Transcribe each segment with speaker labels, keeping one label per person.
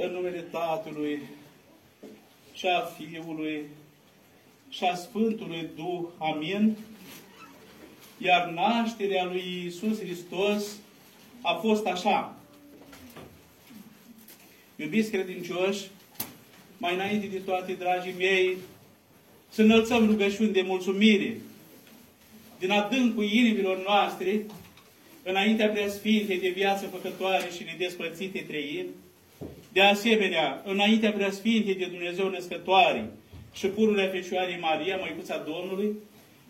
Speaker 1: În numele Tatălui și a Fiului și a Sfântului Duh. Amin. Iar nașterea lui Iisus Hristos a fost așa. Iubiți credincioși, mai înainte de toate, dragii mei, să înălțăm rugăciuni de mulțumire din adâncul inimilor noastre, înaintea preasfintei de viață făcătoare și nedespărțite trăim, de asemenea, înaintea preasfintei de Dumnezeu născătoare și pururea Fecioarei Maria, Măicuța Domnului,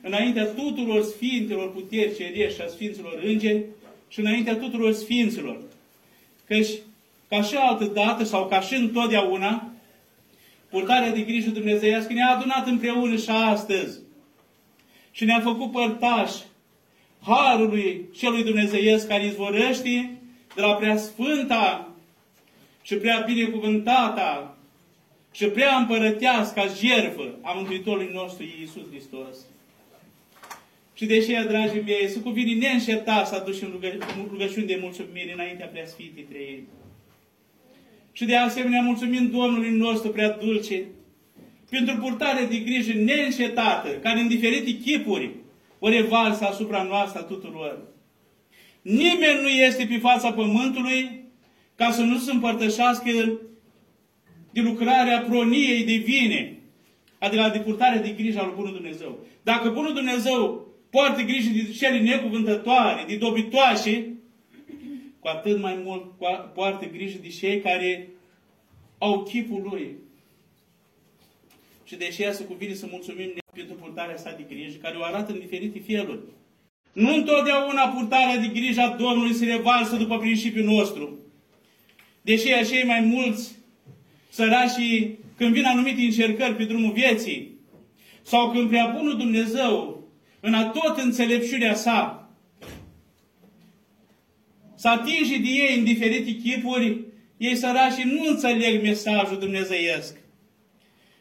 Speaker 1: înaintea tuturor Sfintelor puteri cerești și a Sfinților Îngeri și înaintea tuturor Sfinților. Căci, ca și altă dată sau ca și întotdeauna, purtarea de grijă dumnezeiască ne-a adunat împreună și astăzi și ne-a făcut părtași Harului celui Dumnezeiesc care izvorăște de la prea sfânta și prea binecuvântata și prea împărătească jertfă a Mântuitorului nostru Iisus Hristos. Și de aceea, dragii mei, să cuvine neînșetat să aduci în rugăciuni de mulțumire înaintea preasfintei trei. Și de asemenea, mulțumim Domnului nostru prea dulce, pentru purtare de grijă neîncetată, care în diferite chipuri o revalsă asupra noastră tuturor. Nimeni nu este pe fața pământului ca să nu se împărtășească de lucrarea proniei divine, adică de purtarea de grijă al Bunul Dumnezeu. Dacă Bunul Dumnezeu poartă grijă de cele necuvântătoare, de dobitoașe, cu atât mai mult poartă grijă de cei care au chipul Lui. Și de aceea să cuvine să mulțumim pentru purtarea sa de grijă, care o arată în diferite feluri. Nu întotdeauna purtarea de grijă a Domnului se revalsă după principiul nostru. Deși cei mai mulți sărași, când vin anumite încercări pe drumul vieții, sau când prea bunul Dumnezeu, în a tot înțelepciunea sa, să atinge de ei în diferite chipuri, ei sărași nu înțeleg mesajul dumnezeiesc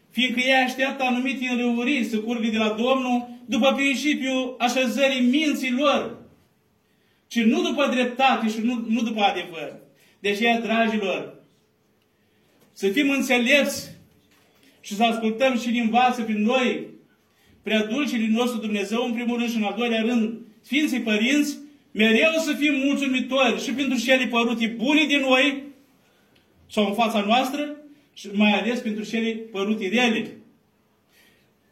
Speaker 1: fiindcă ei așteaptă anumite înrăuriri să curgă de la Domnul după principiul așezării minții lor, ci nu după dreptate și nu, nu după adevăr. Deci, ea, dragilor, să fim înțelepți și să ascultăm și din învață prin noi, prea dulcii nostru Dumnezeu, în primul rând și în al doilea rând, Sfinții Părinți, mereu să fim mulțumitori și pentru cele părute bune din noi, sau în fața noastră, și mai ales pentru cele părute rele.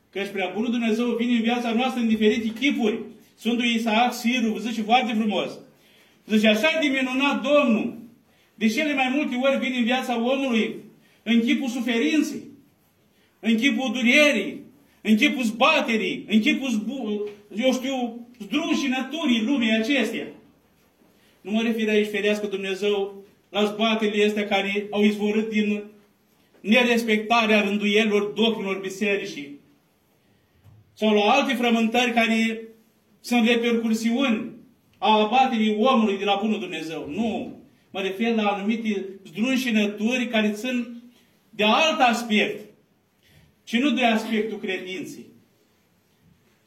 Speaker 1: Căci prea bunul Dumnezeu vine în viața noastră în diferite chipuri. Sfântul Isaac Siru zice foarte frumos. Zice, așa de minunat Domnul, de cele mai multe ori vine în viața omului în chipul suferinței, în chipul durierii, în chipul zbaterii, în chipul, zbu, eu știu, zdrușii naturii lumii acesteia. Nu mă refer aici, ferească Dumnezeu, la zbaterile astea care au izvorât din nerespectarea rânduielor dogmelor bisericii sau la alte frământări care sunt repercursiuni a abaterii omului de la Bunul Dumnezeu. Nu. Mă refer la anumite zdrunșinături care țin de alt aspect, ci nu de aspectul credinței.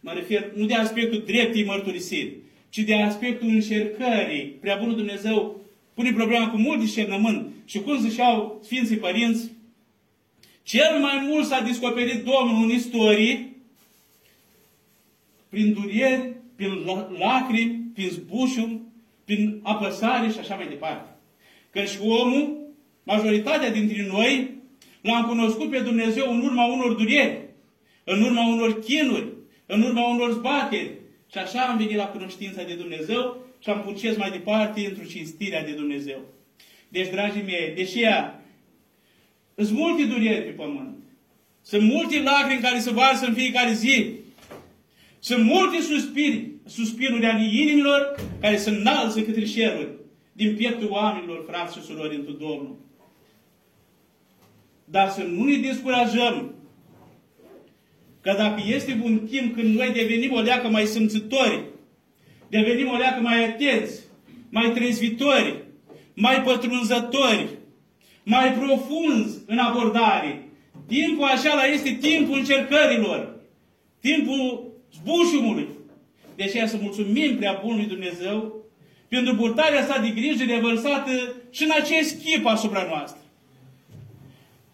Speaker 1: Mă refer nu de aspectul dreptei mărturisiri, ci de aspectul încercării. Prea Bunul Dumnezeu pune problema cu mult discernământ. Și cum ziceau Sfinții Părinți, cel mai mult s-a descoperit Domnul în istorie prin durieri, prin lacrimi, prin zbușuri, prin apăsare și așa mai departe. Căci omul, majoritatea dintre noi, l-am cunoscut pe Dumnezeu în urma unor durieri, în urma unor chinuri, în urma unor zbateri. Și așa am venit la cunoștința de Dumnezeu și am purces mai departe într-o cinstirea de Dumnezeu. Deci, dragii mei, deși sunt multe dureri pe pământ. Sunt multe lacrimi care se varsă în fiecare zi. Sunt multe suspiri, suspiruri ale inimilor care se înalță către șeruri din pieptul oamenilor, frați și surori, într Domnul. Dar să nu ne descurajăm că dacă este un timp când noi devenim o leacă mai simțitori, devenim o leacă mai atenți, mai trezvitori, mai pătrunzători, mai profunzi în abordare. Timpul așa este timpul încercărilor, timpul zbușumului. De aceea să mulțumim prea bunului Dumnezeu pentru purtarea sa de grijă revărsată și în acest chip asupra noastră.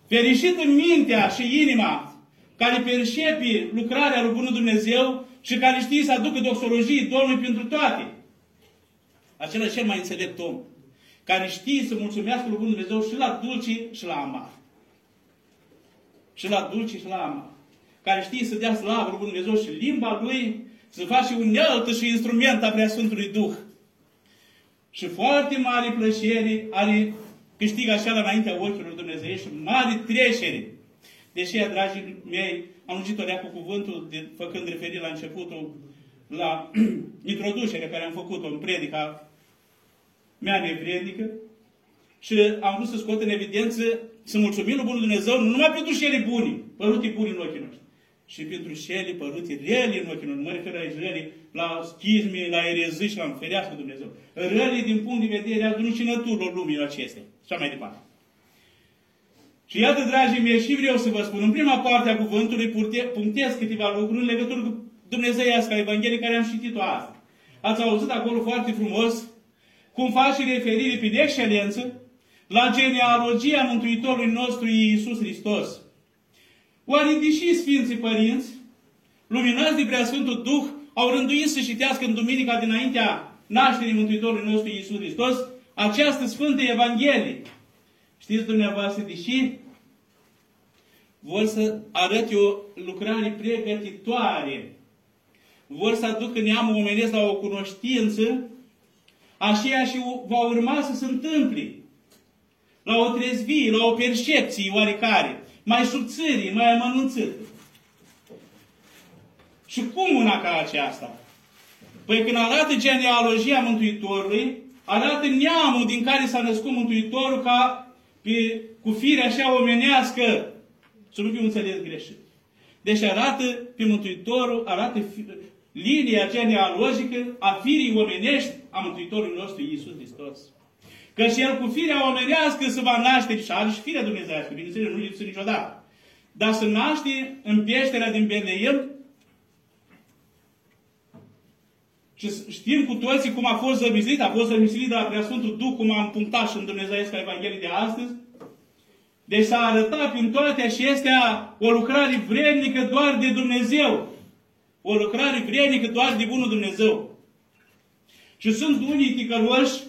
Speaker 1: Fericit în mintea și inima care percepe lucrarea lui Bunul Dumnezeu și care știe să aducă doxologie Domnului pentru toate. Acela cel mai înțelept om, care știe să mulțumească lui Bunul Dumnezeu și la dulce și la amar. Și la dulce și la amar. Care știe să dea slavă lui Bunul Dumnezeu și limba lui să face unealtă și instrument a Preasfântului Duh. Și foarte mare plăcere are câștigă așa la înaintea ochilor Dumnezeu și mare trecere. Deși, dragii mei, am lungit o cu cuvântul, de, făcând referire la începutul, la introducerea care am făcut-o în predica mea nevrednică, și am vrut să scot în evidență, să mulțumim lui Bunul Dumnezeu, nu numai pentru cele buni, părute buni în ochii noștri, și pentru cele părute rele în ochii noștri. Nu mă refer aici rele la schizme, la erezii și la înferească Dumnezeu. Rele din punct de vedere al rușinăturilor lumii acestea. Și așa mai departe. Și iată, dragii mei, și vreau să vă spun, în prima parte a cuvântului punctez câteva lucruri în legătură cu Dumnezeiasca Evanghelie care am citit-o azi. Ați auzit acolo foarte frumos cum face referire prin excelență la genealogia Mântuitorului nostru Iisus Hristos. Oare deși Sfinții Părinți, luminați de Preasfântul Duh, au rânduit să citească în duminica dinaintea nașterii Mântuitorului nostru Iisus Hristos această Sfântă Evanghelie. Știți dumneavoastră, deși vor să arăte o lucrare pregătitoare, vor să aducă neamul omenesc la o cunoștință, așa și va urma să se întâmple. La o trezvie, la o percepție oarecare, mai subțire, mai amănunțită. Și cum una ca aceasta? Păi când arată genealogia Mântuitorului, arată neamul din care s-a născut Mântuitorul ca pe, cu fire așa omenească. Să nu fiu înțeles greșit. Deci arată pe Mântuitorul, arată linia genealogică a firii omenești a Mântuitorului nostru Iisus Hristos. Că și el cu firea omenească se va naște și are și firea dumnezească, bineînțeles, nu lipsă niciodată. Dar se naște în peștera din Betleem Și știm cu toții cum a fost zămislit, a fost zămislit de la Preasfântul Duh, cum am punctat și în Dumnezeiesca Evanghelie de astăzi. Deci s-a arătat prin toate acestea o lucrare vrednică doar de Dumnezeu. O lucrare vrednică doar de Bunul Dumnezeu. Și sunt unii ticăloși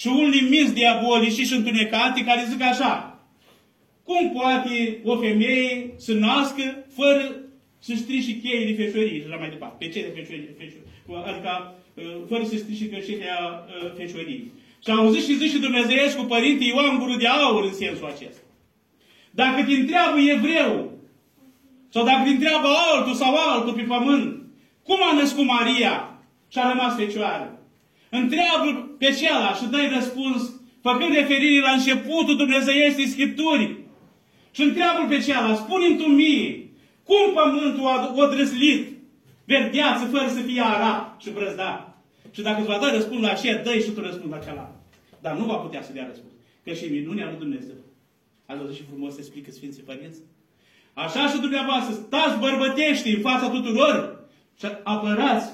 Speaker 1: și unii minți diabolici și întunecate care zic așa. Cum poate o femeie să nască fără să strice cheii de feșorie și așa mai departe? Pe ce de feșorie? feșorie? adică uh, fără să strice cășetea uh, fecioriei. Și au zis și zice Dumnezeiesc cu Părinte Ioan Guru de Aur în sensul acesta. Dacă te întreabă evreu, sau dacă te întreabă altul sau altul pe pământ, cum a născut Maria și a rămas fecioară? Întreabă pe ceala și dai răspuns făcând referire la începutul Dumnezeieștii Scripturii. Și întreabă pe ceala, spune-mi tu mie, cum pământul a, a drăslit verdeață fără să fie arat și brăzdat. Și dacă îți va da răspuns la aceea, dă și tu răspuns la cealaltă. Dar nu va putea să dea răspuns. Că și minunea lui Dumnezeu. Ați văzut și frumos să explică Sfinții Părinți? Așa și dumneavoastră, stați bărbătești în fața tuturor și apărați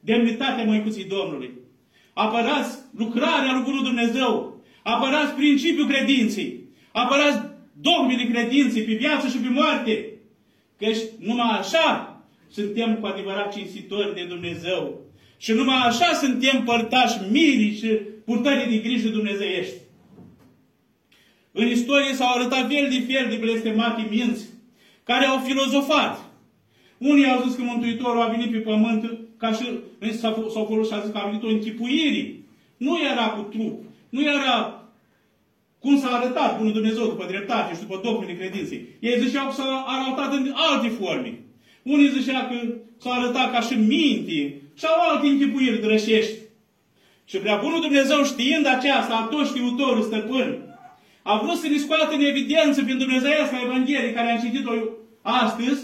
Speaker 1: demnitatea Măicuții Domnului. Apărați lucrarea lui Bunul Dumnezeu. Apărați principiul credinței. Apărați dogmele credinței pe viață și pe moarte. Căci numai așa suntem cu adevărat cinstitori de Dumnezeu. Și numai așa suntem părtași mirii și purtării de grijă dumnezeiești. În istorie s-au arătat fel de fel de blestemate minți care au filozofat. Unii au zis că Mântuitorul a venit pe pământ ca și s-au folosit și a zis că a venit o închipuire. Nu era cu trup. Nu era cum s-a arătat Bunul Dumnezeu după dreptate și după dogmele credinței. Ei ziceau că s-a arătat în alte forme. Unii zicea că s-a arătat ca și minte și au alte închipuiri drășești. Și prea bunul Dumnezeu știind aceasta, a tot știutorul stăpân, a vrut să ne scoată în evidență prin Dumnezeiasca Evanghelie care am citit-o astăzi,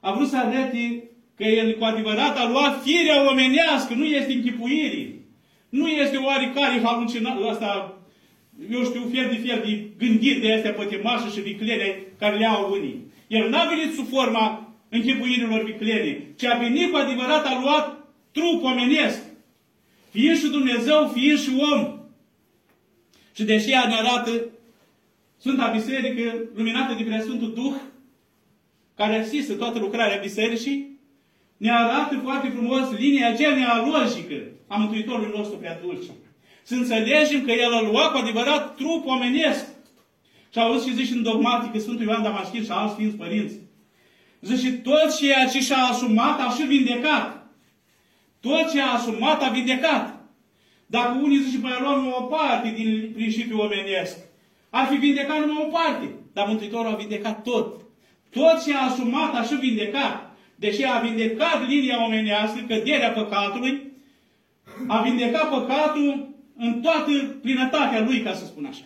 Speaker 1: a vrut să arate că el cu adevărat a luat firea omenească, nu este închipuire. Nu este oarecare halucinat, asta, eu știu, fel de fel de gândiri de astea pătimașă și viclele care le au unii. El n-a venit sub forma închipuirilor viclene, ci a venit cu adevărat, a luat trup omenesc. Fie și Dumnezeu, fie și om. Și deși ne arată Sfânta Biserică, luminată de Preasfântul Duh, care asistă toată lucrarea Bisericii, ne arată foarte frumos linia genealogică a Mântuitorului nostru prea dulce. Să înțelegem că El a luat cu adevărat trup omenesc. Și auzi și zice în dogmatică Sfântul Ioan Damaschin și alți Sfinți Părinți. Zice, tot ceea ce și-a asumat a și vindecat. Tot ce a asumat a vindecat. Dacă unii zice, păi luăm o parte din principiul omenesc, ar fi vindecat numai o parte. Dar Mântuitorul a vindecat tot. Tot ce a asumat a și vindecat. Deși a vindecat linia omenească, căderea păcatului, a vindecat păcatul în toată plinătatea lui, ca să spun așa.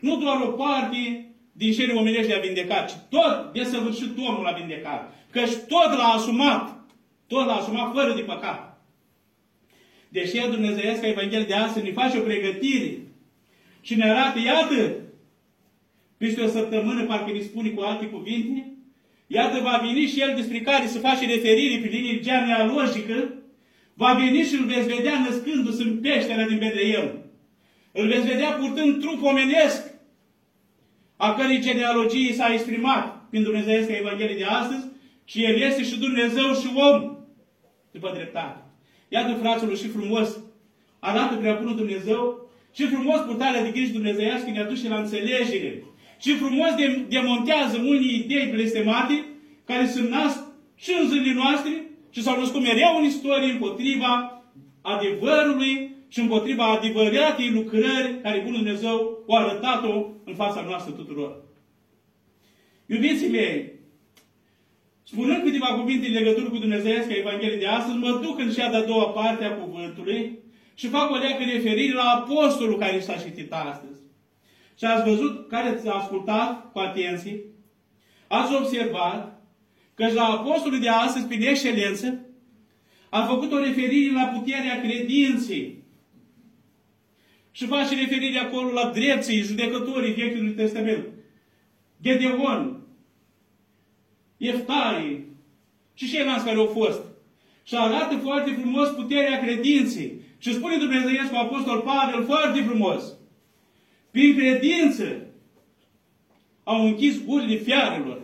Speaker 1: Nu doar o parte din cele omenești le-a vindecat, ci tot desăvârșit omul l-a vindecat. Căci tot l-a asumat. Tot l-a asumat fără de păcat. Deși El Dumnezeiesc Evanghelie de astăzi ne face o pregătire și ne arată, iată, peste o săptămână, parcă ne spune cu alte cuvinte, iată va veni și El despre care să face referire pe linie genealogică, va veni și îl veți vedea născându-se în peștera din Betleem. Îl veți vedea purtând trup omenesc, a cărei genealogie s-a exprimat prin Dumnezeiesc Evanghelie de astăzi, și El este și Dumnezeu și om, după dreptate. Iată, fraților, și frumos arată prea bunul Dumnezeu, și frumos purtarea de grijă dumnezeiască ne aduce la înțelegere. Și frumos de, demontează unii idei blestemate care se nasc și în zilele noastre și s-au născut mereu în istorie împotriva adevărului și împotriva adevăratei lucrări care Bunul Dumnezeu o arătat-o în fața noastră tuturor. Iubiții mei, spunând câteva cuvinte în legătură cu Dumnezeiasca Evanghelie de astăzi, mă duc în cea de-a doua parte a cuvântului și fac o leacă referire la apostolul care s-a citit astăzi. Și ați văzut, care ați ascultat cu atenție, ați observat că la apostolul de astăzi, prin excelență, a făcut o referire la puterea credinței. Și face referire acolo la drepții, judecătorii Vechiului Testament. Gedeon, Eftarii și ceilalți care au fost. Și arată foarte frumos puterea credinței. Și spune Dumnezeiescu Apostol Pavel foarte frumos. Prin credință au închis gurile fiarelor.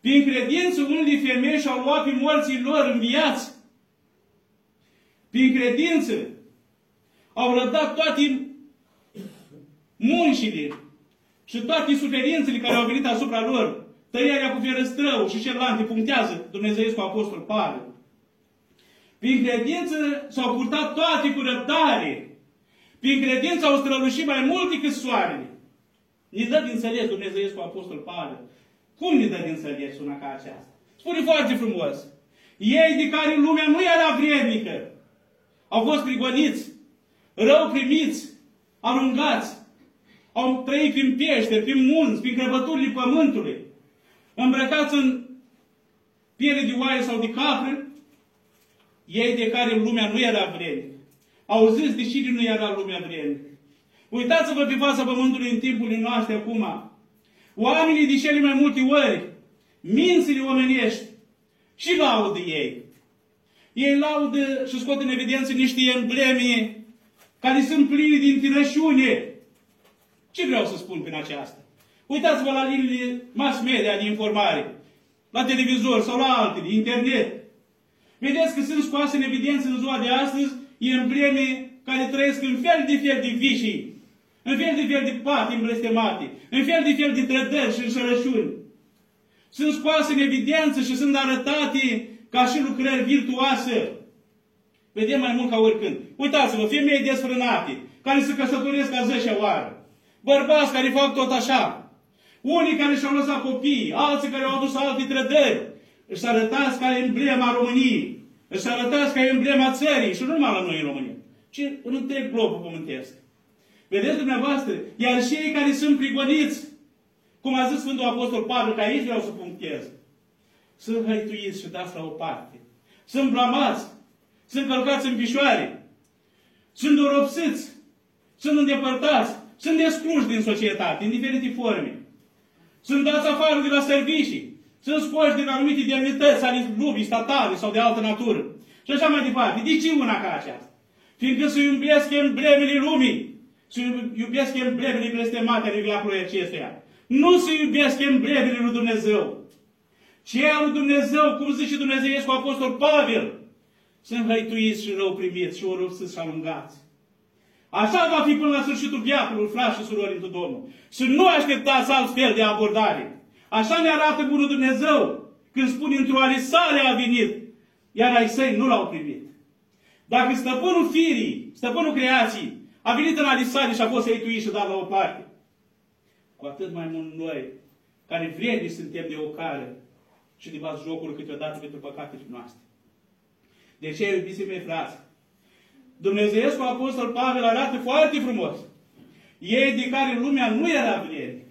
Speaker 1: Prin credință unii femei și-au luat pe morții lor în viață. Prin credință au rădat toate muncile și toate suferințele care au venit asupra lor. Tăierea cu fierăstrău și celelalte punctează Dumnezeu cu Apostol Pavel. Prin credință s-au purtat toate cu răbdare. Prin credință au strălușit mai mult decât soarele. Ne dă din înțeles Dumnezeu cu Apostol Pavel. Cum ne dă din înțeles una ca aceasta? Spune foarte frumos. Ei de care lumea nu era vrednică, au fost prigoniți, rău primiți, aruncați, au trăit prin pește, prin munți, prin crăpăturile pământului, îmbrăcați în piele de oaie sau de capră, ei de care lumea nu era vrednică. Au zis de cine nu era lumea vrednică. Uitați-vă pe fața pământului în timpul noastre acum. Oamenii de cele mai multe ori, mințile omenești, și laudă ei. Ei laudă și scot în evidență niște embleme care sunt pline din tinășune. Ce vreau să spun prin aceasta? Uitați-vă la liniile mass media de informare, la televizor sau la altele, internet. Vedeți că sunt scoase în evidență în ziua de astăzi embleme care trăiesc în fel de fel de vișii, în fel de fel de pate îmblestemate, în fel de fel de trădări și înșărășuni. Sunt scoase în evidență și sunt arătate ca și lucrări virtuoase. Vedem mai mult ca oricând. Uitați-vă, femei desfrânate, care se căsătoresc a 10 oară. Bărbați care fac tot așa. Unii care și-au lăsat copii, alții care au adus alte trădări. Își arătați ca emblema României. Își arătați ca emblema țării. Și nu numai la noi în România, ci în întreg globul pământesc. Vedeți dumneavoastră? Iar cei care sunt prigoniți, cum a zis Sfântul Apostol Pavel, că aici vreau să punctez, sunt hăituiți și dați la o parte. Sunt blamați, sunt călcați în pișoare, sunt doropsiți, sunt îndepărtați, sunt excluși din societate, în diferite forme. Sunt dați afară de la servicii, sunt scoși din anumite demnități ale lumii statale sau de altă natură. Și așa mai departe. De ce una ca aceasta? Fiindcă se iubesc emblemele lumii să iubesc emblemele blestemate ale viacului acestuia. Nu să iubesc emblemele lui Dumnezeu. Ceea lui Dumnezeu, cum zice Dumnezeu cu Apostol Pavel, sunt hăituiți și rău primiți și orupsiți și alungați. Așa va fi până la sfârșitul viacului, frați și surori într Domnul. Să nu așteptați altfel de abordare. Așa ne arată Bunul Dumnezeu când spune într-o ale sale a venit, iar ai săi nu l-au primit. Dacă stăpânul firii, stăpânul creației, a venit în ale sale și a fost hăituit și dat la o parte, cu atât mai mult noi, care vredi suntem de ocare și de bați jocuri câteodată pentru păcatele noastre. De ce, iubiții mei frați, Dumnezeiescu Apostol Pavel arată foarte frumos. Ei de care lumea nu era vrednic.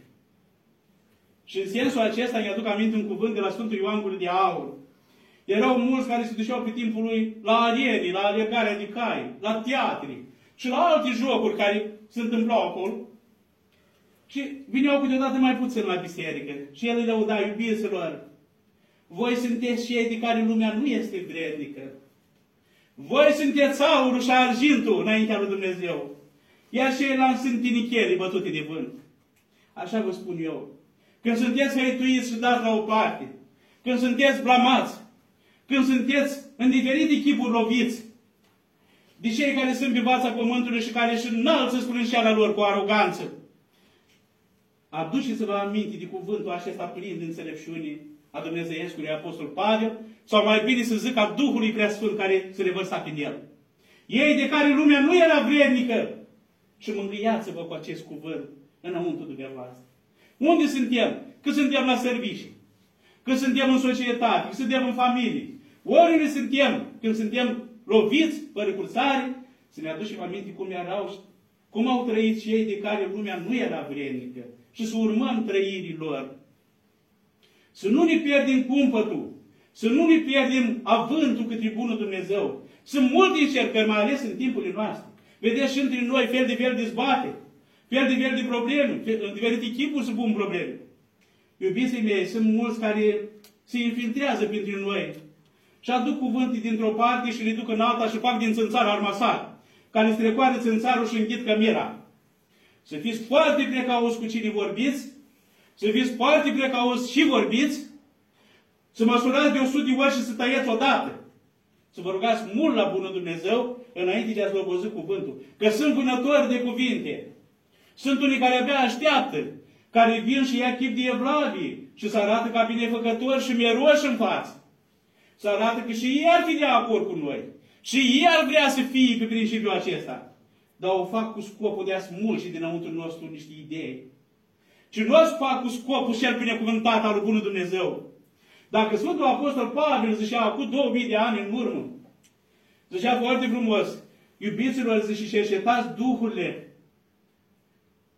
Speaker 1: Și în sensul acesta îmi aduc aminte un cuvânt de la Sfântul Ioan Gură de Aur. Erau mulți care se duceau pe timpul lui la arieni, la alegarea de cai, la teatri și la alte jocuri care se întâmplau acolo. Și vineau câteodată mai puțin la biserică. Și el îi lăuda, iubiților, voi sunteți cei de care lumea nu este vrednică. Voi sunteți aurul și argintul înaintea lui Dumnezeu. Iar ceilalți sunt tinichelii bătute de vânt. Așa vă spun eu. Când sunteți hăituiți și dați la o parte, când sunteți blamați, când sunteți în diferite chipuri loviți, de cei care sunt pe fața pământului și care își înalță sprânșeala lor cu aroganță, aduceți-vă aminte de cuvântul acesta plin de înțelepciune a Dumnezeiescului Apostol Pavel, sau mai bine să zic a Duhului Preasfânt care se revărsa prin el. Ei de care lumea nu era vrednică. Și mângâiați-vă cu acest cuvânt înăuntru dumneavoastră. Unde suntem? Că suntem la servicii. Că suntem în societate, că suntem în familie. Oriunde suntem, când suntem loviți, fără cursare, să ne aducem aminte cum erau, cum au trăit cei de care lumea nu era vrednică. Și să urmăm trăirii lor. Să nu ne pierdem cumpătul. Să nu ne pierdem avântul către Bunul Dumnezeu. Sunt multe încercări, mai ales în timpurile noastre. Vedeți și între noi fel de fel de zbate, fel de fel de probleme, în diferite chipuri se pun probleme. Iubiții mei, sunt mulți care se infiltrează printre noi și aduc cuvântii dintr-o parte și le duc în alta și fac din țânțar armasar, care strecoară țânțarul și închid cămera. Să fiți foarte precauți cu cine vorbiți, să fiți foarte precauți și vorbiți, să măsurați de 100 de ori și să tăieți odată. Să vă rugați mult la Bunul Dumnezeu înainte de a slobozi cuvântul. Că sunt vânători de cuvinte. Sunt unii care abia așteaptă, care vin și ia chip de evlavie și să arată ca binefăcători și mieroși în față. Să arată că și ei ar fi de acord cu noi. Și ei ar vrea să fie pe principiul acesta. Dar o fac cu scopul de a smulge dinăuntru nostru niște idei. Și nu o fac cu scopul cel binecuvântat al lui Bunul Dumnezeu. Dacă Sfântul Apostol Pavel zicea acum 2000 de ani în urmă, zicea foarte frumos, iubiților, zice, cercetați duhurile.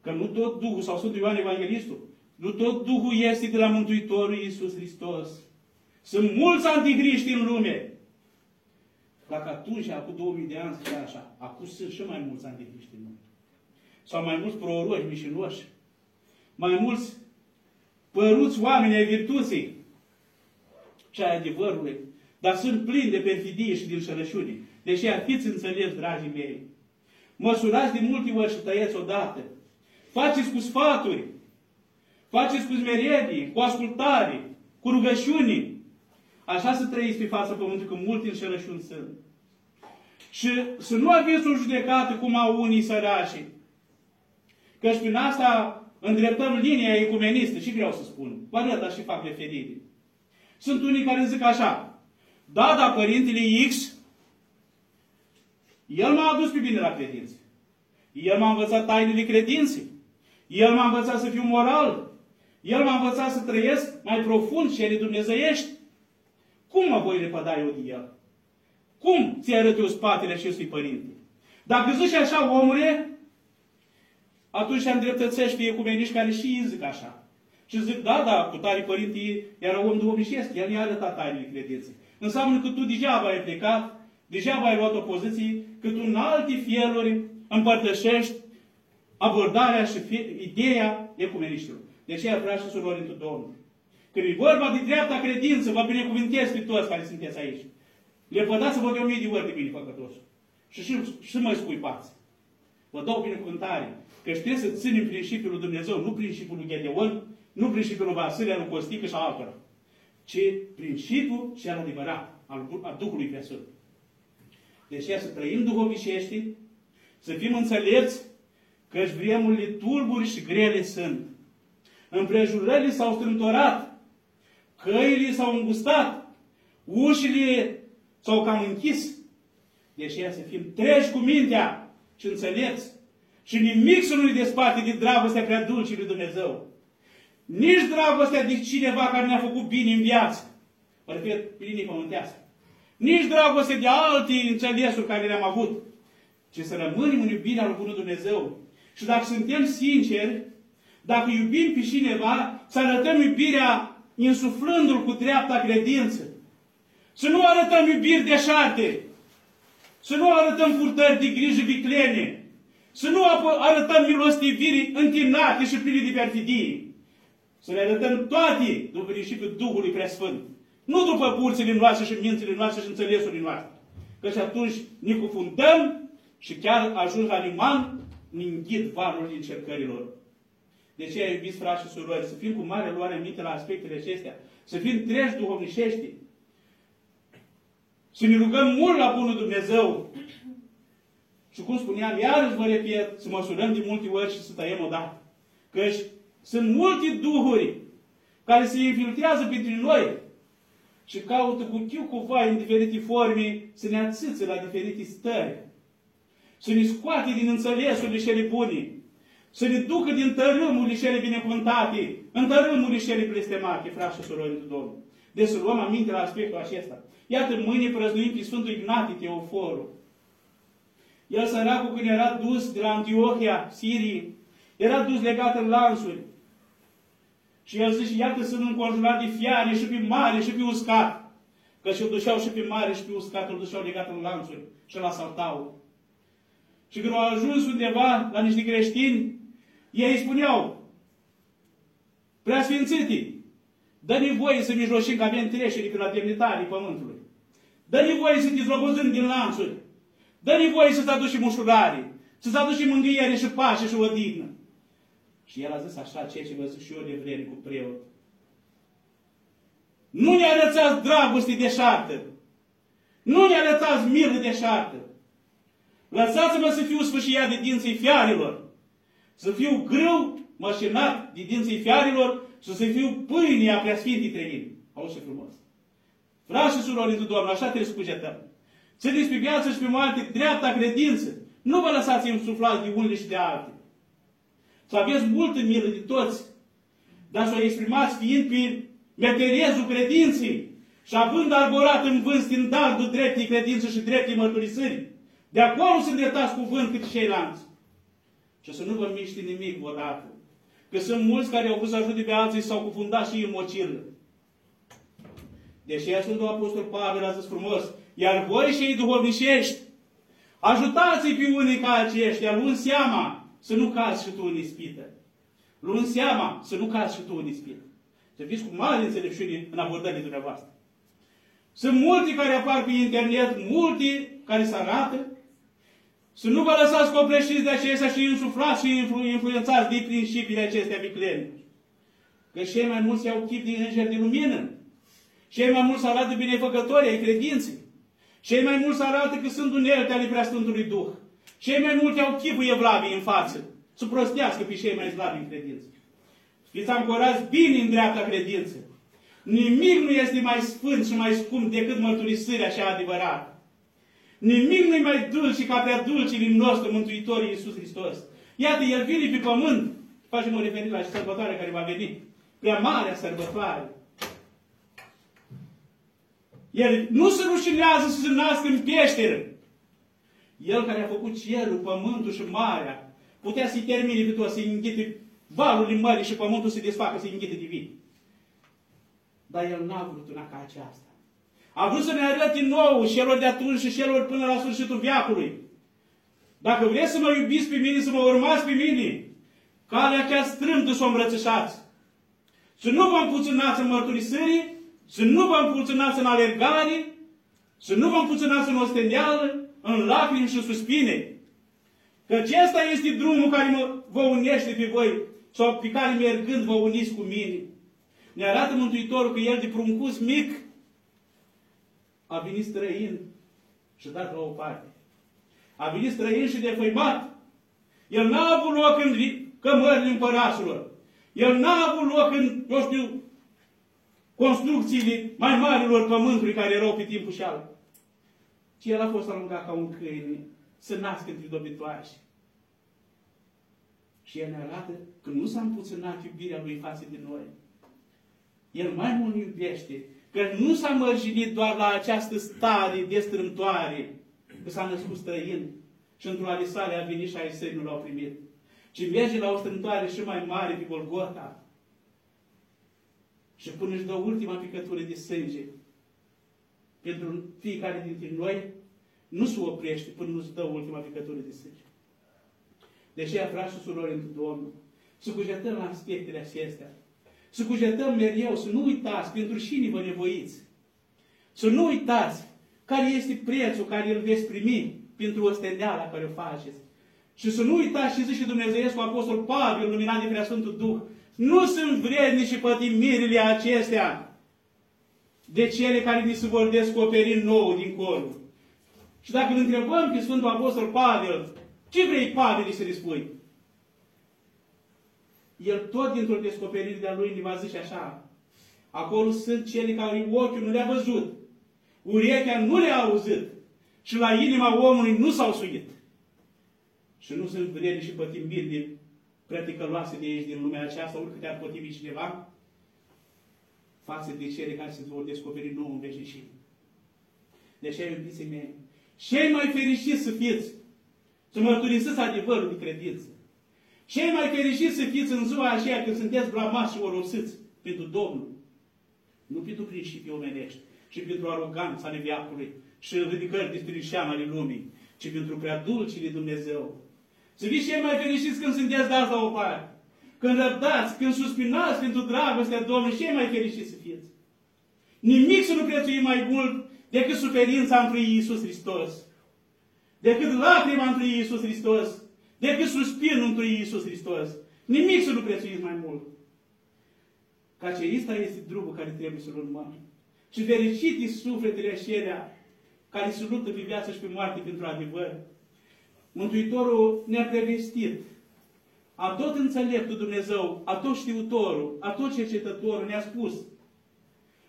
Speaker 1: Că nu tot Duhul, sau Sfântul Ioan Evanghelistul, nu tot Duhul este de la Mântuitorul Iisus Hristos. Sunt mulți anticriști în lume. Dacă atunci, acum 2000 de ani, zicea așa, acum sunt și mai mulți anticriști în lume. Sau mai mulți proroși, mișinoși. Mai mulți păruți oameni ai virtuții și ai adevărului, dar sunt plini de perfidie și din șărășune. Deși fiți înțelepți, dragii mei. Măsurați de multe ori și tăieți odată. Faceți cu sfaturi, faceți cu zmeredii, cu ascultare, cu rugăciuni. Așa să trăiți pe fața pământului, că multe înșelășuni sunt. Și să nu aveți o judecată cum au unii sărași. Căci prin asta îndreptăm linia ecumenistă, și vreau să spun. Vă arăt, și fac referire. Sunt unii care zic așa, da, dar Părintele X, el m-a adus pe bine la credință. El m-a învățat tainele credinței. El m-a învățat să fiu moral. El m-a învățat să trăiesc mai profund cele dumnezeiești. Cum mă voi repăda eu de el? Cum ți arăt eu spatele acestui părinte? Dacă zici așa, omule, atunci îndreptățești pe ecumeniști care și îi zic așa. Și zic, da, da, cu tare părinții era om duhovnicesc, el i-a arătat tainele credinței. Înseamnă că tu degeaba ai plecat, degeaba ai luat o poziție, că tu în alte feluri împărtășești abordarea și ideea ecumeniștilor. De aceea, frați și surori într Domnul. Când e vorba de dreapta credință, vă binecuvântez pe toți care sunteți aici. Le vă dați-vă de o mie de ori de binefăcătoși. Și, și, și mă scuipați. Vă dau binecuvântare. Că trebuie să ținem principiul lui Dumnezeu, nu principiul lui Gedeon, nu principiul lui Vasile, al lui Costică și al altora, ci principiul cel adevărat al, al Duhului Preasfânt. Deci să trăim duhovnicești, să fim înțelepți, căci vremurile tulburi și grele sunt. Împrejurările s-au strântorat, căile s-au îngustat, ușile s-au cam închis. Deci să fim treji cu mintea și înțelepți. Și nimic să nu ne desparte de dragostea prea dulce lui Dumnezeu. Nici dragostea de cineva care ne-a făcut bine în viață. Mă refer pe linii pământească. Nici dragostea de alte înțelesuri care le-am avut. Ci să rămânem în iubirea lui Bunul Dumnezeu. Și dacă suntem sinceri, dacă iubim pe cineva, să arătăm iubirea insuflându-l cu dreapta credință. Să nu arătăm iubiri deșarte. Să nu arătăm furtări de grijă viclene. Să nu arătăm milostiviri întinate și pline de perfidie. Să le arătăm toate după principiul Duhului Preasfânt. Nu după burțile noastre și mințile noastre și înțelesurile noastre. Că și atunci ne cufundăm și chiar ajung la liman, ne înghid valul încercărilor. De ce, iubiți frați și surori, să fim cu mare luare în minte la aspectele acestea, să fim treji duhovnicești, să ne rugăm mult la Bunul Dumnezeu. Și cum spuneam, iarăși vă repet, să măsurăm de multe ori și să tăiem odată. Căci sunt multe duhuri care se infiltrează printre noi și caută cu chiu cu vai în diferite forme să ne ațâțe la diferite stări. Să ne scoate din înțelesurile cele bune. Să ne ducă din tărâmurile cele binecuvântate, în tărâmurile cele blestemate, frați și surori de Domnul. Deci să luăm aminte la aspectul acesta. Iată, mâine prăznuim pe Sfântul Ignatie Teoforul. El săracul când era dus de la Antiohia, Sirii, era dus legat în lansuri. Și el zice, iată sunt înconjurat de fiare și pe mare și pe uscat. Că și-l duceau și pe mare și pe uscat, îl duceau legat în lanțuri și la saltau. Și când au ajuns undeva la niște creștini, ei îi spuneau, Preasfințitii, dă-ne voie să mijlocim că avem trecere pe la demnitarii pământului. Dă-ne voie să te zlobozim din lanțuri. Dă-ne voie să-ți aduci ușurare, să-ți aduci mângâiere și pace și odihnă. Și el a zis așa, ceea ce vă zic și eu de vreme cu preot. Nu ne arătați dragoste de șartă. Nu ne arătați milă de șartă. Lăsați-mă să fiu sfâșiat de dinții fiarilor. Să fiu grâu, mașinat de dinții fiarilor și să fiu pâinea preasfintii trăini. Auzi ce frumos. Frați și surori de Doamne, așa trebuie să cugetăm. Țineți pe viață și pe moarte dreapta credință. Nu vă lăsați însuflați de unele și de alte. Să aveți multă milă de toți, dar să o exprimați fiind pe meteriezul credinței și având arborat în vânt standardul dreptii credință și dreptii mărturisării. De acolo să îndreptați cuvânt cât ceilalți. Și să nu vă miște nimic odată. Că sunt mulți care au vrut să ajute pe alții și s-au cufundat și în mocilă. Deși Sfântul Apostol Pavel a zis frumos, iar voi și ei duhovnicești, ajutați-i pe unii ca aceștia, luând seama să nu cazi și tu în ispită. Luând seama să nu cazi și tu în ispită. Să fiți cu mare înțelepciune în abordările dumneavoastră. Sunt multe care apar pe internet, multe care se arată. Să nu vă lăsați copleșiți de acestea și insuflați și influ, influențați de principiile acestea viclene. Că cei mai mulți iau chip din îngeri de lumină. Cei mai mulți arată binefăcători ai credinței. Cei mai mulți arată că sunt unelte ale Preasfântului Duh. Cei mai mulți au chipul evlavii în față. Să prostească pe cei mai slabi în credință. Fiți ancorați bine în dreapta credință. Nimic nu este mai sfânt și mai scump decât mărturisirea așa adevărată. Nimic nu e mai dulce ca prea dulcele nostru Mântuitor Iisus Hristos. Iată, El vine pe pământ. Facem o referire la sărbătoare care va veni. Prea marea sărbătoare. El nu se rușinează să se nască în peșteră. El care a făcut cerul, pământul și marea, putea să-i termine pe toți, să-i înghite valurile mării și pământul să desfacă, să-i înghite divin. Dar el n-a vrut una ca aceasta. A vrut să ne arăte nou celor de atunci și celor până la sfârșitul viacului. Dacă vreți să mă iubiți pe mine, să mă urmați pe mine, calea cea strâmtă să o îmbrățișați. Să nu vă împuținați în mărturisirii, să nu vă împuținați în alergare, să nu vă împuținați în ostendeală, în lacrimi și suspine. Că acesta este drumul care mă, vă unește pe voi sau pe care mergând vă uniți cu mine. Ne arată Mântuitorul că El de pruncus mic a venit străin și dat la o parte. A venit străin și defăimat. El n-a avut loc în cămările împăraților. El n-a avut loc în, eu știu, construcțiile mai marilor pământului care erau pe timpul și al. Ci el a fost aruncat ca un câine să nască între dobitoași. Și el ne arată că nu s-a împuținat iubirea lui față de noi. El mai mult iubește, că nu s-a mărginit doar la această stare destrâmtoare, că s-a născut străin și într-o ale sale a venit și ai săi nu l-au primit, ci merge la o strâmtoare și mai mare pe Golgota și până își dă ultima picătură de sânge pentru fiecare dintre noi, nu se oprește până nu se dă ultima picătură de sânge. De aceea, frați și surori în Domnul, să cugetăm la aspectele acestea. Să cugetăm mereu, să nu uitați pentru cine vă nevoiți. Să nu uitați care este prețul care îl veți primi pentru ostendeala care o faceți. Și să nu uitați ce zice Dumnezeu Apostol Pavel, luminat de Preasfântul Duh. Nu sunt vrednici pătimirile acestea de cele care ni se vor descoperi nou dincolo. Și dacă îl întrebăm pe Sfântul Apostol Pavel, ce vrei, Pavel, să-i spui? El tot dintr-o descoperire de-a lui ne va zice așa. Acolo sunt cele care ochiul nu le-a văzut, urechea nu le-a auzit și la inima omului nu s-au suit. Și nu sunt vrede și pătimbiri de preticăloase de aici din lumea aceasta, oricât ar potivi cineva, față de cele care se vor descoperi nou în veșnicie. Deci, iubiții mei, cei mai fericiți să fiți să mărturisiți adevărul de credință. Cei mai fericiți să fiți în ziua aceea când sunteți blamați și orosiți pentru Domnul. Nu pentru principii omenești, și pentru aroganța neviacului și ridicări de strinșeam ale lumii, ci pentru prea dulcii Dumnezeu. Să fiți cei mai fericiți când sunteți dați la o parte. Când răbdați, când suspinați pentru dragostea Domnului, cei mai fericiți să fiți. Nimic să nu prețuim mai mult decât suferința într Iisus Hristos decât lacrima într Iisus Hristos, decât suspinul într Iisus Hristos. Nimic să nu prețuiți mai mult. Ca ce este drumul care trebuie să-l urmăm. Și fericit sufletele acelea care se luptă pe viață și pe moarte pentru adevăr. Mântuitorul ne-a prevestit. A tot înțeleptul Dumnezeu, a tot știutorul, a tot cercetătorul ne-a spus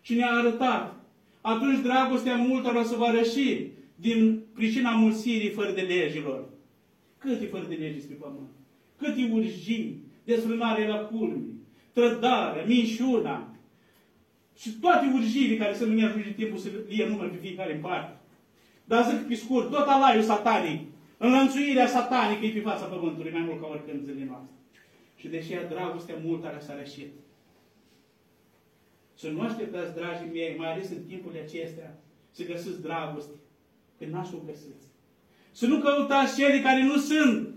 Speaker 1: și ne-a arătat. Atunci dragostea multor o să vă răși din pricina mulțirii fără de legilor. Câte fără de legi pe pământ? Câte urgii, desfrânare la culmi, trădare, minciuna și toate urgiile care să nu ne ajunge timpul să le număr pe fiecare în parte. Dar zic pe scurt, tot alaiul satanic, înlănțuirea satanică e pe fața pământului mai mult ca oricând zilele noastre. Și deși a dragostea mult are s-a rășit. Să nu așteptați, dragii mei, mai ales în timpurile acestea, să găsiți dragoste că n-aș o găsiți. Să nu căutați cele care nu sunt.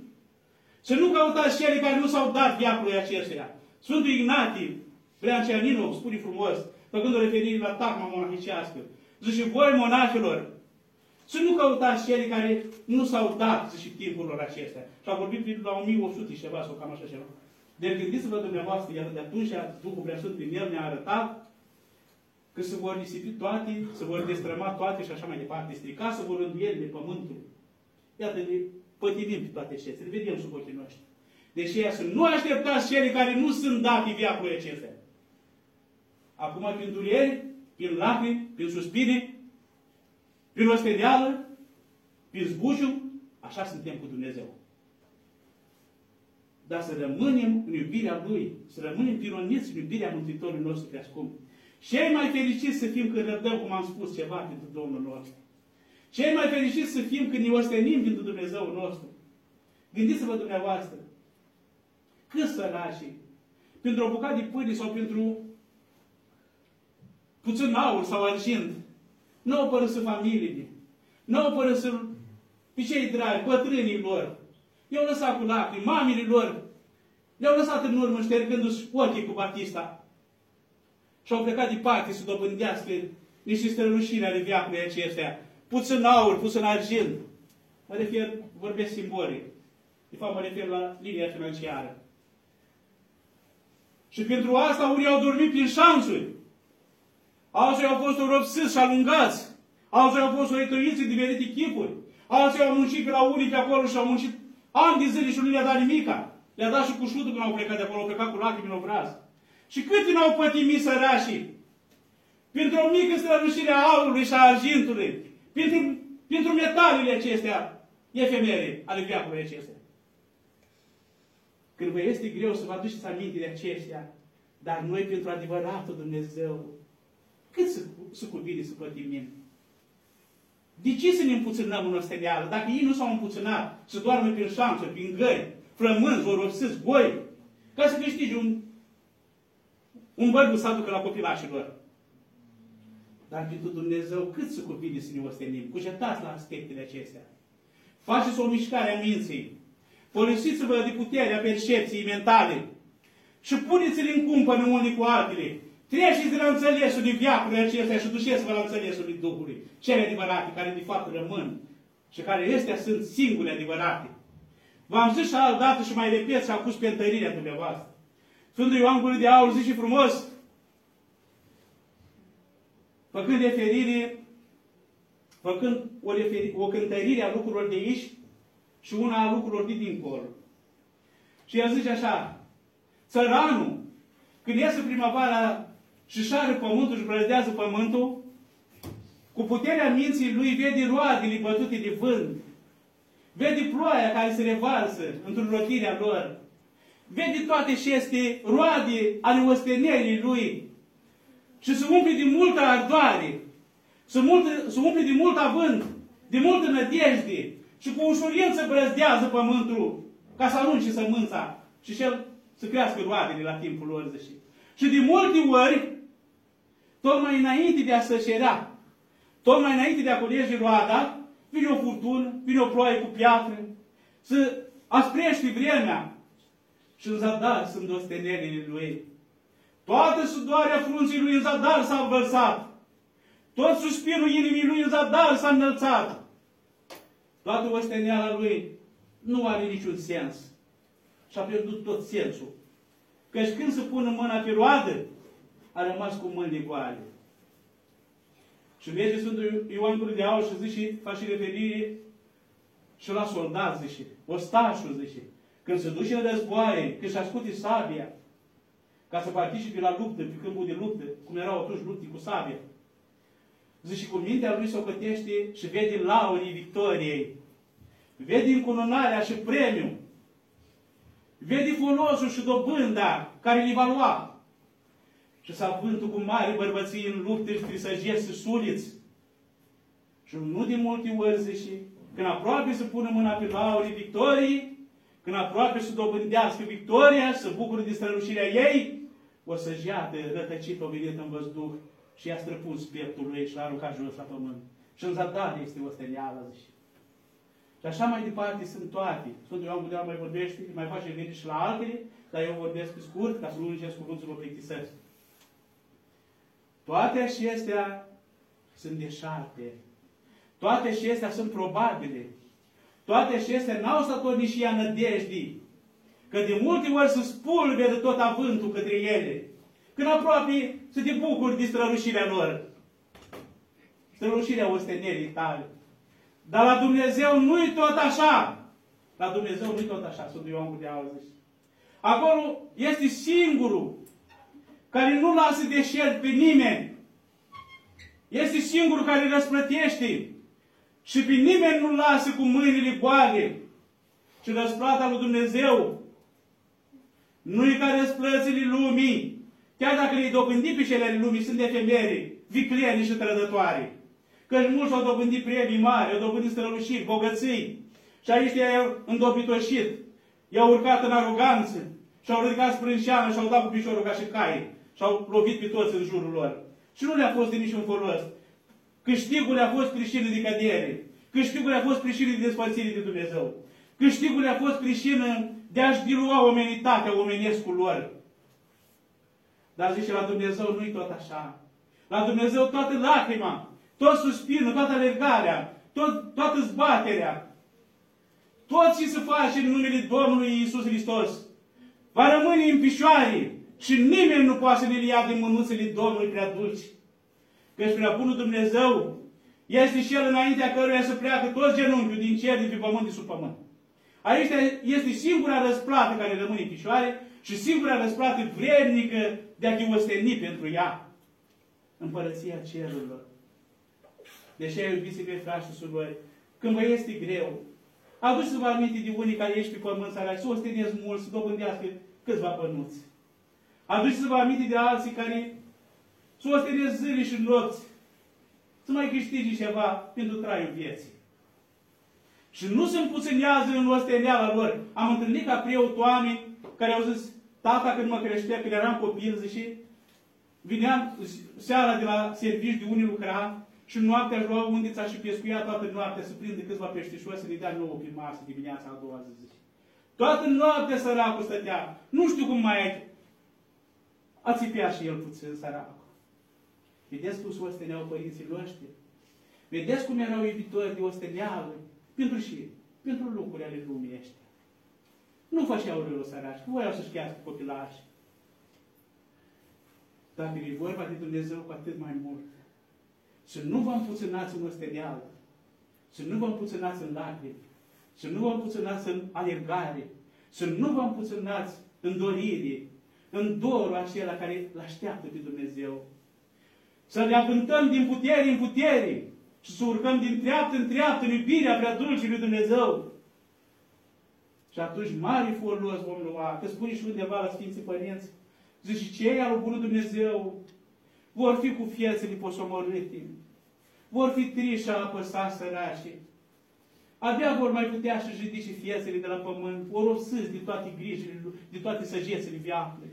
Speaker 1: Să nu căutați cele care nu s-au dat viacului acestuia. Sfântul Ignatii, Breanceaninu, spune frumos, făcând o referire la tacma monahicească. Zice, voi monahilor, să nu căutați cele care nu s-au dat, zice, timpurilor acestea. Și a vorbit la 1100 și ceva, sau cam așa ceva. Deci gândiți-vă dumneavoastră, iar de atunci Duhul Preasfânt din el ne-a arătat că se vor nisipi toate, se vor destrăma toate și așa mai departe, strica, se vor înduieli pământul. Iată, ne pătimim pe toate acestea, le vedem sub ochii noștri. Deci ea să nu așteptați cele care nu sunt date viacului acestea. Acum, prin dureri, prin lacrimi, prin suspine, prin osteneală, prin zbuciu, așa suntem cu Dumnezeu. Dar să rămânem în iubirea Lui, să rămânem pironiți în iubirea Mântuitorului nostru pe ascumt. Cei mai fericiți să fim când răbdăm, cum am spus, ceva pentru Domnul nostru. Cei mai fericiți să fim când ne ostenim pentru Dumnezeu nostru. Gândiți-vă dumneavoastră. Cât săracii, pentru o bucată de pâine sau pentru puțin aur sau argint, nu au părăsit familiile, nu au părăsit pe cei dragi, bătrânii lor. I-au lăsat cu lacrimi, mamele lor. Le-au lăsat în urmă ștergându-și ochii cu Batista și au plecat departe să dobândească niște strălușiri ale viacului acestea. Puțin aur, puțin argint. Mă refer, vorbesc simbolic. De fapt, mă refer la linia financiară. Și pentru asta unii au dormit prin șanțuri. Alții au fost oropsiți și alungați. Alții au fost răituiți în diferite chipuri. Alții au muncit pe la unii pe acolo și au muncit ani de zile și nu le-a dat nimica. Le-a dat și cu șutul când au plecat de acolo, au plecat cu lacrimi în obraz. Și cât n-au pătimit sărașii? Pentru o mică strălucire a aurului și a argintului. Pentru, pentru metalele acestea efemere ale veacului acestea. Când vă este greu să vă aduceți aminte de acestea, dar noi pentru adevăratul Dumnezeu, cât să, să cuvine să plătim De ce să ne împuținăm în osteneală? Dacă ei nu s-au împuținat, să doarmă prin șanță, prin gări, flămânzi, oropsiți, goi, ca să câștigi un, un bărbu să aducă la copilașii lor. Dar pentru Dumnezeu, cât să cuvine să ne ostenim? Cugetați la aspectele acestea. Faceți o mișcare a minții. Folosiți-vă de puterea percepției mentale și puneți-le în cumpănă unii cu altele. Treceți de la înțelesul de viacului acesta și duceți-vă la înțelesul de Duhului. Cele adevărate, care de fapt rămân și care este sunt singure adevărate. V-am zis și alt dată și mai repet și acum pe întărirea dumneavoastră. Sfântul Ioan Gură de Aur zice frumos, făcând referire, făcând o, referi, o cântărire a lucrurilor de aici și una a lucrurilor de dincolo. Și el zice așa, țăranul, când iese primăvara și șare pământul și brăzdează pământul, cu puterea minții lui vede roadele bătute de vânt, vede ploaia care se revarsă într-o rotirea lor, vede toate aceste roade ale ostenerii lui și se umple de multă ardoare, se, multe, se umple de mult avânt, de multă nădejde și cu ușurință brăzdează pământul ca să arunce sămânța și cel să crească roadele la timpul lor, zice. Și de multe ori, tocmai înainte de a sășera, tocmai înainte de a culege roada, vine o furtună, vine o ploaie cu piatră, să asprește vremea și în zadar sunt ostenelile lui. Toată sudoarea frunții lui în zadar s-a vărsat. Tot suspirul inimii lui în zadar s-a înălțat. Toată osteneala lui nu are niciun sens. Și a pierdut tot sensul. Căci când se pune mâna pe roadă, a rămas cu mâini goale. Și merge Sfântul Ioan Gură de Aur și zice, face referire și la soldat, zice, ostașul, zice, când se duce în războaie, când și ascute sabia, ca să participe la luptă, pe câmpul de luptă, cum erau atunci lupte cu sabia. Zice, cu mintea lui se o cătește și vede laurii victoriei. Vede încununarea și premiul. Vede folosul și dobânda care îi va lua. Și s-a vântul cu mare bărbăție în lupte și trisăgeți și suliți. Și nu de multe ori, zice, când aproape să pună mâna pe laurii victoriei, când aproape să dobândească victoria, să bucură de strălucirea ei, o să jată rătăcit o venit în văzduh și i-a străpus pieptul lui și l-a aruncat jos la pământ. Și în zadar este o stelială, zice. Și așa mai departe sunt toate. Sfântul Ioan Budeal mai vorbește, mai face referire și la altele, dar eu vorbesc scurt ca să nu lungesc cuvântul vă plictisesc. Toate acestea sunt deșarte. Toate acestea sunt probabile. Toate acestea n-au statornicia nădejdii. Că de multe ori se spulbe de tot avântul către ele. Când aproape să te bucuri de strălucirea lor. Strălucirea ostenerii tale. Dar la Dumnezeu nu-i tot așa. La Dumnezeu nu-i tot așa, sunt Ioan de auzi. Acolo este singurul care nu lasă deșert pe nimeni. Este singurul care răsplătește. Și pe nimeni nu lasă cu mâinile goale. Și răsplata lui Dumnezeu nu e ca răsplățile lumii. Chiar dacă le-ai dobândit pe cele ale lumii, sunt efemere, viclene și trădătoare. Că mulți au dobândit premii mari, au dobândit străluciri, bogății. Și aici i-au îndobitoșit. I-au urcat în aroganță. Și-au ridicat sprânșeană și-au dat cu piciorul ca și cai. Și-au lovit pe toți în jurul lor. Și nu le-a fost de niciun folos. Câștigul a fost prișină de cădere. Câștigul a fost prișină de despărțire de Dumnezeu. Câștigul a fost prișină de a-și dilua omenitatea, omenescul lor. Dar zice, la Dumnezeu nu-i tot așa. La Dumnezeu toată lacrima, tot suspinul, toată alergarea, tot, toată zbaterea, tot ce se face în numele Domnului Iisus Hristos va rămâne în picioare și nimeni nu poate să ne ia din mânuțele Domnului prea dulci. Căci prea bunul Dumnezeu este și El înaintea căruia să pleacă toți genunchiul din cer, din pe pământ, din sub pământ. Aici este singura răsplată care rămâne în picioare și singura răsplată vrednică de a te osteni pentru ea. Împărăția cerurilor. Deși ai iubiți pe frați și surori, când vă este greu, aduceți-vă aminte de unii care ești pe pământ săraci, să ostenesc mult, să dobândească câțiva pănuți. Aduceți-vă aminte de alții care să ostenesc zile și nopți, să mai câștigi ceva pentru traiul vieții. Și nu se împuținează în osteneala lor. Am întâlnit ca preot oameni care au zis, tata când mă creștea, când eram copil, zice, vineam seara de la serviciu de unii lucra și noaptea își lua undița și pescuia toată noaptea să prinde câțiva peștișori să le dea nouă prin masă dimineața a doua zi. Zice. Toată noaptea săracul stătea. Nu știu cum mai a țipea și el puțin săracul. Vedeți cum se osteneau părinții noștri? Vedeți cum erau iubitori de osteneală? Pentru și pentru lucruri ale lumii ăștia. Nu făceau rău săraci, nu voiau să-și chească copilași. Dacă e vorba de Dumnezeu, cu atât mai mult. Să nu vă împuținați în osteneală, să nu vă împuținați în lacrimi, să nu vă împuținați în alergare, să nu vă împuținați în dorire, în dorul acela care îl așteaptă pe Dumnezeu. Să ne avântăm din putere în putere și să urcăm din treaptă în treaptă în iubirea prea dulce lui Dumnezeu. Și atunci mari folos vom lua. Că spune și undeva la Sfinții Părinți, zice, cei al Bunul Dumnezeu vor fi cu viețile posomorâte, vor fi triși și apăsați sărașii. Abia vor mai putea și ridice viețile de la pământ, vor orosiți de toate grijile, de toate săgețile viacului.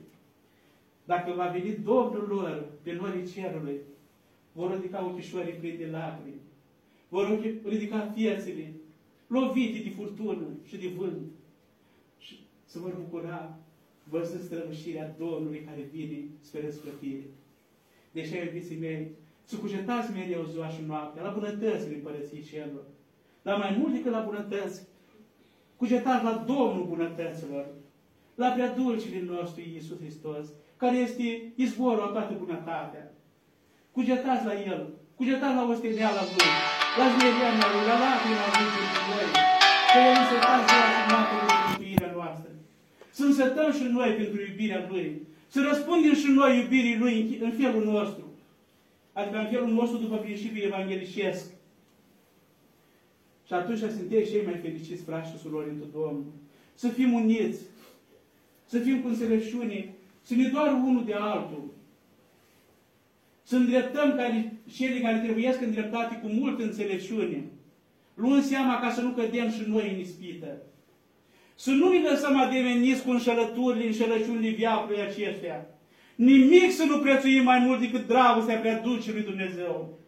Speaker 1: Dacă va veni Domnul lor pe norii cerului, vor ridica ochișorii plini de lacrimi, vor ridica viețile lovite de furtună și de vânt și să vor bucura văzând strălușirea Domnului care vine spre răsplătire. Deși, iubiții mei, să cugetați mereu ziua și noaptea la bunătățile Împărăției Celor. Dar mai mult decât la bunătăți, cugetați la Domnul bunătăților, la prea dulcile nostru Iisus Hristos, care este izvorul a toată bunătatea. Cugetați la El, cugetați la osteneala Lui, la zmereania Lui, la lacrima Lui pentru noi, că El însetați ziua și noaptea pentru mântuirea noastră. Să însătăm și noi pentru iubirea Lui, să răspundem și noi iubirii Lui în felul nostru, adică în felul nostru după principiul evanghelicesc. Și atunci suntem cei mai fericiți, frați și surori, într Domnul. Să fim uniți, să fim cu înțelepciune, să ne doar unul de altul. Să îndreptăm care, cele care trebuie să îndreptate cu multă înțelepciune, luând seama ca să nu cădem și noi în ispită. Să nu ne lăsăm adeveniți cu înșelăturile, înșelăciunile viacului acestea. Nimic să nu prețuim mai mult decât dragostea prea dulce lui Dumnezeu.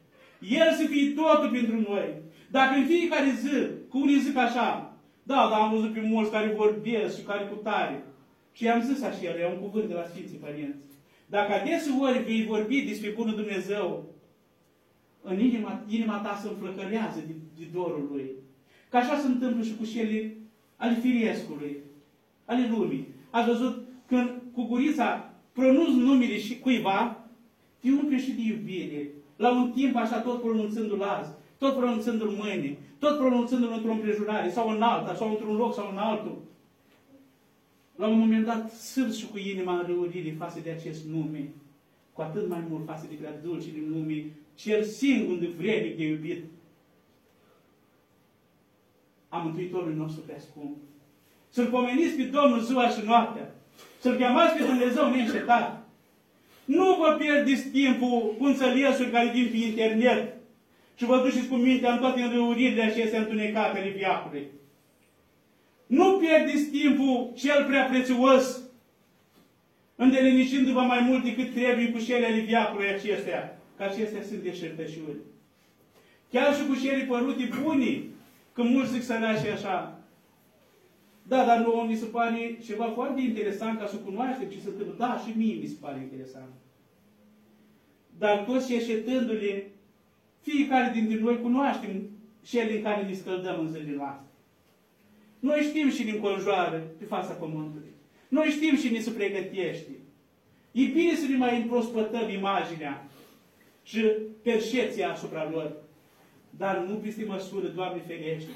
Speaker 1: El să fie totul pentru noi. Dacă în fiecare zi, cu unii zic așa, da, dar am văzut pe mulți care vorbesc și care cu tare. Și i-am zis așa, e un cuvânt de la Sfinții Părinți. Dacă adeseori vei vorbi despre Bunul Dumnezeu, în inima, inima ta se înflăcărează de, de dorul Lui. Ca așa se întâmplă și cu cele ale firiescului, ale lumii. Ați văzut când cu gurița pronunț numele și cuiva, te umple și de iubire. La un timp așa tot pronunțându-l azi, tot pronunțându-l mâine, tot pronunțându-l într-o împrejurare, sau în alta, sau într-un loc, sau în altul la un moment dat sârți și cu inima în răurire față de acest nume, cu atât mai mult față de prea dulce din nume, cel singur de vrednic de iubit, a Mântuitorului nostru prea scump. Să-L pomeniți pe Domnul ziua și noaptea. Să-L chemați pe Dumnezeu neîncetat. Nu vă pierdeți timpul cu înțelesuri care vin pe internet și vă duceți cu mintea în toate înrăuririle acestea întunecate ale viacului. Nu pierdeți timpul cel prea prețios, îndelinicindu-vă mai mult decât trebuie cu cele ale viacului acestea, că acestea sunt deșertășuri. Chiar și cu cele părute buni, că mulți zic sărași așa. Da, dar nouă mi se pare ceva foarte interesant ca să cunoaștem ce se întâmplă. Da, și mie mi se pare interesant. Dar toți cercetându-le, fiecare dintre noi cunoaștem cele în care ne scăldăm în zilele noastre. Noi știm și ne înconjoară pe fața pământului. Noi știm și ne se pregătește. E bine să ne mai împrospătăm imaginea și percepția asupra lor. Dar nu peste măsură, Doamne ferește.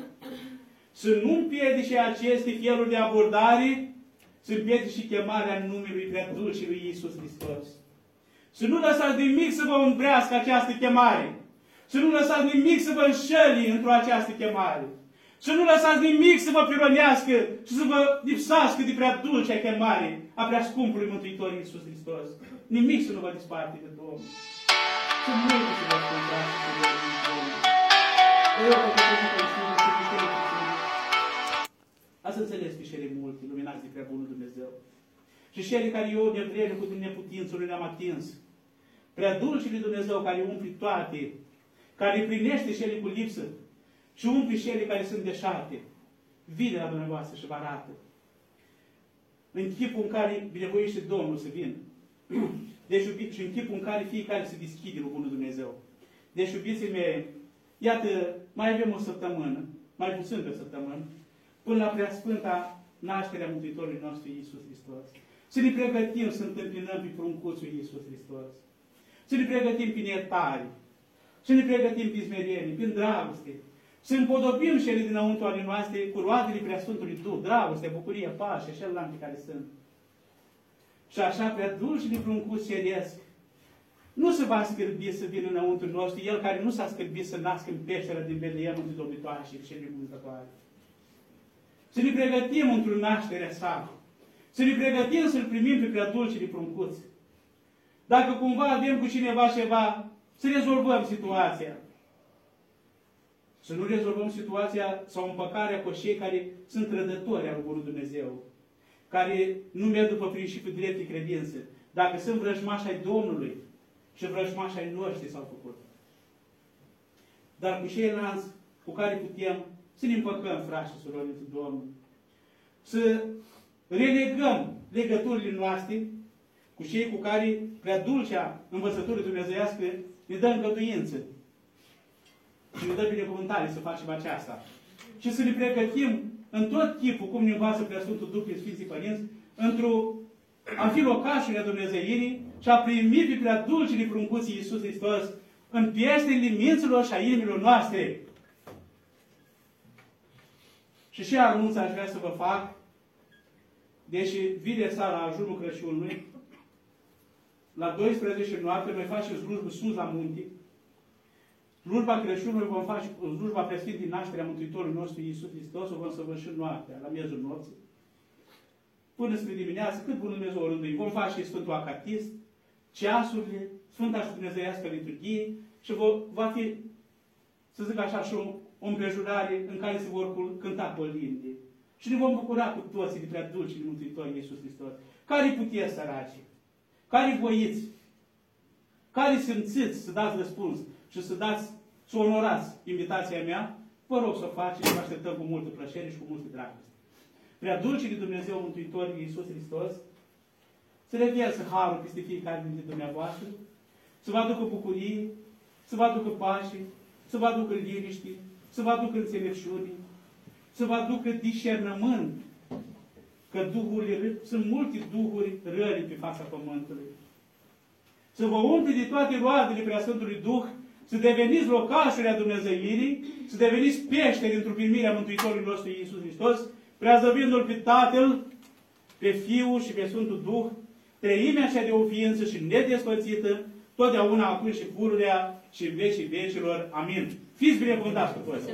Speaker 1: Să nu împiedice aceste feluri de abordare, să împiedice și chemarea în numelui prea dulce lui Iisus Hristos. Să nu lăsați nimic să vă umbrească această chemare. Să nu lăsați nimic să vă înșeli într-o această chemare. Să nu lăsați nimic să vă pironească și să vă lipsească de prea dulcea chemare a prea scumpului Mântuitor Iisus Hristos. Nimic să nu vă disparte de Domnul. Sunt multe să vă ascultați cu Domnul. Eu Ați înțeles că cele multe, luminați de prea bunul Dumnezeu. Și cele care eu de vreme cu neputințul le-am atins. Prea dulcile Dumnezeu care umple toate, care plinește cele cu lipsă, și umple și ele care sunt deșarte. Vine la dumneavoastră și vă arată. În chipul în care binevoiește Domnul să vină. Deci, și în chipul în care fiecare se deschide lui Bunul Dumnezeu. Deci, iubiții mei, iată, mai avem o săptămână, mai puțin de o săptămână, până la preasfânta nașterea Mântuitorului nostru Iisus Hristos. Să ne pregătim să întâmpinăm pe pruncuțul Iisus Hristos. Să ne pregătim prin iertare. Să ne pregătim prin smerenie, prin dragoste, să împodobim și ele dinăuntru ale noastre cu roadele Preasfântului Duh, dragoste, bucurie, pace și celelalte care sunt. Și așa prea dulci de pruncus ceresc. Nu se va scârbi să vină înăuntru nostru, El care nu s-a scârbit să nască în peștera din Betleemul de domnitoare și cele mântătoare. Să ne pregătim într-o naștere sa. Să ne pregătim să-L primim pe prea dulci de pruncuți. Dacă cumva avem cu cineva ceva, să rezolvăm situația. Să nu rezolvăm situația sau împăcarea cu cei care sunt trădători al lui Dumnezeu, care nu merg după principiul drept de credință. Dacă sunt vrăjmași ai Domnului și vrăjmași ai noștri s-au făcut. Dar cu ceilalți cu care putem să ne împăcăm, frați și surori, într Domnul. Să relegăm legăturile noastre cu cei cu care prea dulcea învățătură dumnezeiască ne dă îngăduință și ne dă binecuvântare să facem aceasta. Și să ne pregătim în tot tipul, cum ne învață Preasfântul Duh prin Sfinții Părinți, într-o a fi locașurile Dumnezeirii și a primi pe prea dulcile pruncuții Iisus Hristos în pieștele minților și a inimilor noastre. Și și anunț aș vrea să vă fac, deși vine sala ajunul Crăciunului, la 12 noapte noi facem slujbă sus la munte, Slujba Crăciunului vom face, slujba din nașterea Mântuitorului nostru Iisus Hristos, o vom săvârși noaptea, la miezul nopții. Până spre dimineață, cât Bunul Dumnezeu o rândui, vom face Sfântul Acatist, ceasurile, Sfânta și Dumnezeiască liturghie și va fi, să zic așa, și o, o împrejurare în care se vor cânta colinde. Și ne vom bucura cu toții de prea dulci de Mântuitor Iisus Hristos. Care puteți săraci? Care voiți? Care simțiți să dați răspuns? Și să dați, să onorați invitația mea, vă rog să o faceți și vă așteptăm cu multă plăcere și cu multă dragoste. Prea dulce de Dumnezeu Mântuitor Iisus Hristos, să reviață harul peste fiecare dintre dumneavoastră, să vă aducă bucurie, să vă aducă pace, să vă aducă liniște, să vă aducă înțelepciune, să vă aducă discernământ, că duhurile, sunt multe duhuri rări pe fața pământului. Să vă umple de toate roadele Preasfântului Duh să deveniți locașuri a Dumnezeirii, să deveniți peșteri într-o primirea Mântuitorului nostru Iisus Hristos, preazăvindu-L pe Tatăl, pe Fiul și pe Sfântul Duh, treimea cea de o ființă și nedespățită, totdeauna acum și pururea și în vecii vecilor. Amin. Fiți binecuvântați cu toți!